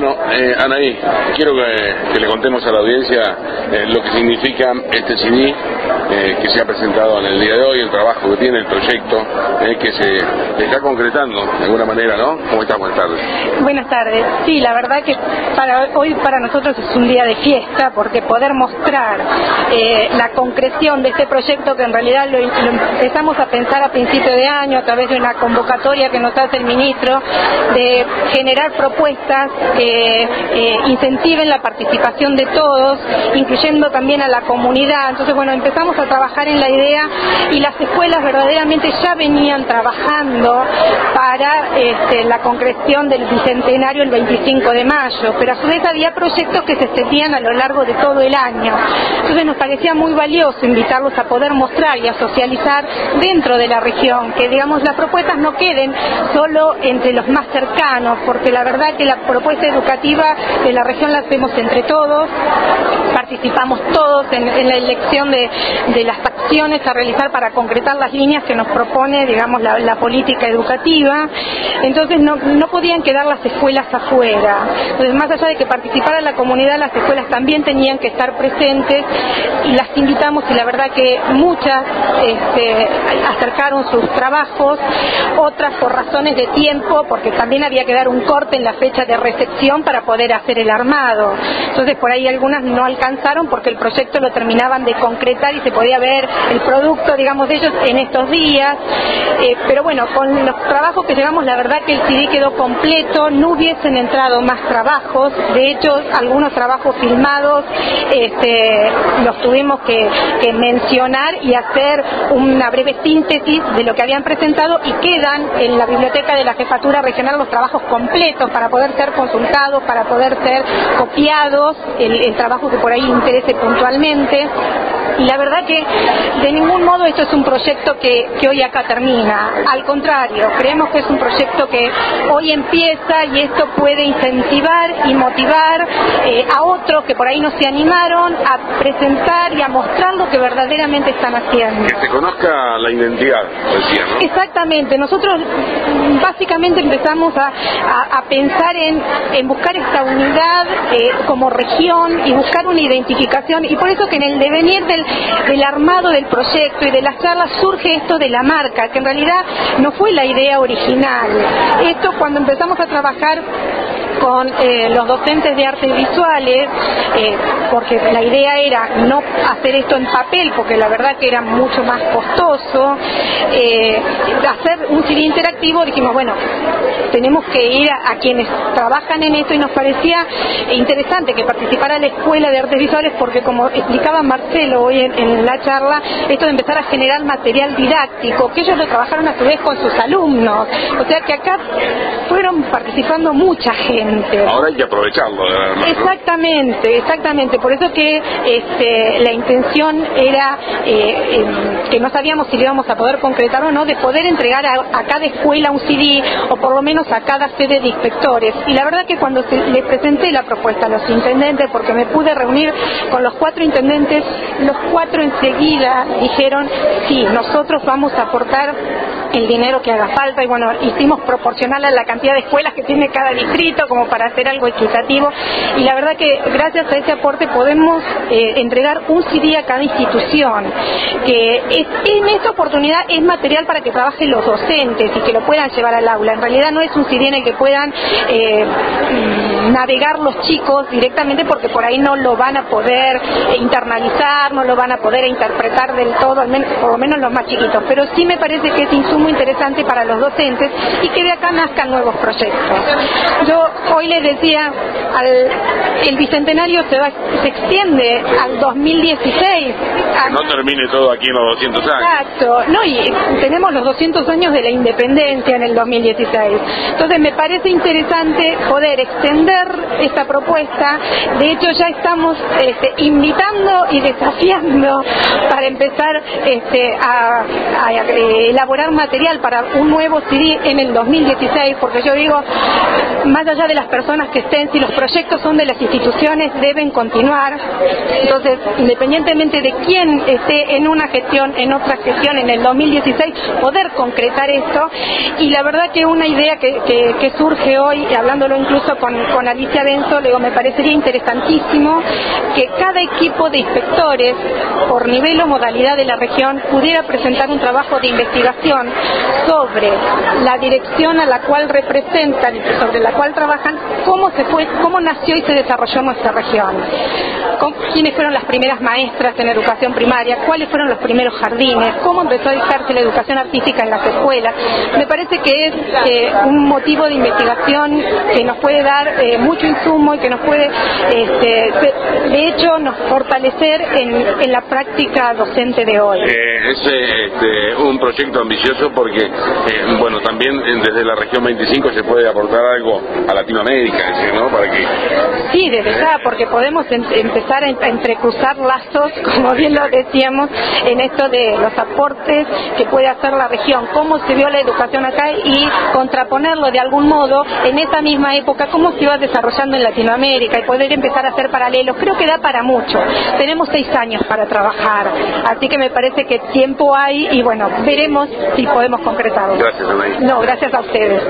Bueno, eh, Anaí, quiero que, le contemos a la audiencia eh, lo que significa este CD eh, que se ha presentado en el día de hoy, el trabajo que tiene, el proyecto eh, que se está concretando de alguna manera, ¿no? ¿Cómo estás? Buenas tardes. Buenas tardes. Sí, la verdad que para hoy para nosotros es un día de fiesta porque poder mostrar la concreción de este proyecto que en realidad lo, empezamos a pensar a principio de año a través de una convocatoria que nos hace el ministro de generar propuestas que eh, incentiven la participación de todos, incluyendo también a la comunidad. Entonces, bueno, empezamos a trabajar en la idea y las escuelas verdaderamente ya venían trabajando para este, la concreción del bicentenario el 25 de mayo, pero a su vez había proyectos que se extendían a lo largo de todo el año. Entonces nos parecía muy valioso invitarlos a poder mostrar y a socializar dentro de la región, que digamos las propuestas no queden solo entre los más cercanos, porque la verdad que la propuesta educativa de la región la hacemos entre todos, participamos todos en, la elección de, las acciones a realizar para concretar las líneas que nos propone, digamos, la, política educativa. Entonces no, podían quedar las escuelas afuera. Entonces, más allá de que participara la comunidad, las escuelas también tenían que estar presentes y las invitamos y la verdad que muchas este, acercaron sus trabajos, otras por razones de tiempo, porque también había que dar un corte en la fecha de recepción para poder hacer el armado. Entonces por ahí algunas no alcanzaron porque el proyecto lo terminaban de concretar y se podía ver el producto, digamos, de ellos en estos días. Eh, pero bueno, con los trabajos que llevamos, la verdad que el CD quedó completo, no hubiesen entrado más trabajos. De hecho, algunos trabajos filmados este, los tuvimos que, que mencionar y hacer una breve síntesis de lo que habían presentado y quedan en la biblioteca de la Jefatura Regional los trabajos completos para poder ser consultados, para poder ser copiados, el, trabajo que por ahí interese puntualmente. Y la verdad que de ningún modo esto es un proyecto que, hoy acá termina. Al contrario, creemos que es un proyecto que hoy empieza y esto puede incentivar y motivar eh, a otros que por ahí no se animaron a presentar y a mostrar lo que verdaderamente están haciendo. Que se conozca la identidad, decía, ¿no? Exactamente. Nosotros básicamente empezamos a, pensar en, buscar esta unidad eh, como región y buscar una identificación y por eso que en el devenir del, del armado del proyecto y de las charlas surge esto de la marca, que en realidad no fue la idea original. Esto cuando empezamos a trabajar con eh, los docentes de artes visuales, eh, porque la idea era no hacer esto en papel, porque la verdad que era mucho más costoso, eh, hacer un CD interactivo, dijimos, bueno, tenemos que ir a, quienes trabajan en esto y nos parecía interesante que participara la Escuela de Artes Visuales, porque como explicaba Marcelo hoy en, en la charla, esto de empezar a generar material didáctico, que ellos lo trabajaron a su vez con sus alumnos, o sea que acá fueron participando mucha gente. Ahora hay que aprovecharlo. Exactamente, exactamente. Por eso que este, la intención era eh, em, que no sabíamos si lo íbamos a poder concretar o no, de poder entregar a, cada escuela un CD o por lo menos a cada sede de inspectores. Y la verdad que cuando le presenté la propuesta a los intendentes, porque me pude reunir con los cuatro intendentes, los cuatro enseguida dijeron, sí, nosotros vamos a aportar el dinero que haga falta y bueno, hicimos proporcional a la cantidad de escuelas que tiene cada distrito como para hacer algo equitativo y la verdad que gracias a ese aporte podemos eh, entregar un CD a cada institución que en esta oportunidad es material para que trabajen los docentes y que lo puedan llevar al aula. En realidad no es un CD en el que puedan eh, navegar los chicos directamente porque por ahí no lo van a poder internalizar, no lo van a poder interpretar del todo, al menos, por lo menos los más chiquitos. Pero sí me parece que es insumo interesante para los docentes y que de acá nazcan nuevos proyectos. Yo hoy les decía, el bicentenario se, va, se extiende al 2016. Que no termine todo aquí en los 200 años. Exacto, no, y tenemos los 200 años de la independencia en el 2016. Entonces me parece interesante poder extender esta propuesta. De hecho ya estamos este, invitando y desafiando para empezar este, a, elaborar material para un nuevo CD en el 2016, porque yo digo, más allá de las personas que estén, si los proyectos son de las instituciones, deben continuar. Entonces, independientemente de quién esté en una gestión, en otra gestión, en el 2016, poder concretar esto. Y la verdad que una idea que, surge hoy, hablándolo incluso con, con Alicia Benzo, digo, me parecería interesantísimo que cada equipo de inspectores, por nivel o modalidad de la región, pudiera presentar un trabajo de investigación sobre la dirección a la cual representan sobre la cual trabajan, cómo se fue, cómo nació y se desarrolló nuestra región, quiénes fueron las primeras maestras en educación primaria, cuáles fueron los primeros jardines, cómo empezó a dictarse la educación artística en las escuelas. Me parece que es eh, un motivo de investigación que nos puede dar eh, mucho insumo y que nos puede, este, de hecho, nos fortalecer en, la práctica docente de hoy. Eh, es este, un proyecto ambicioso porque, bueno, también desde la región 25 se puede aportar algo a Latinoamérica, ¿no? Para que... Sí, desde ya, porque podemos empezar a, entrecruzar lazos, como bien lo decíamos, en esto de los aportes que puede hacer la región, cómo se vio la educación acá y contraponerlo de algún modo en esa misma época, cómo se iba desarrollando en Latinoamérica y poder empezar a hacer paralelos. Creo que da para mucho. Tenemos seis años para trabajar, así que me parece que tiempo hay y bueno, veremos si podemos concretarlo. Gracias, No, gracias a ustedes.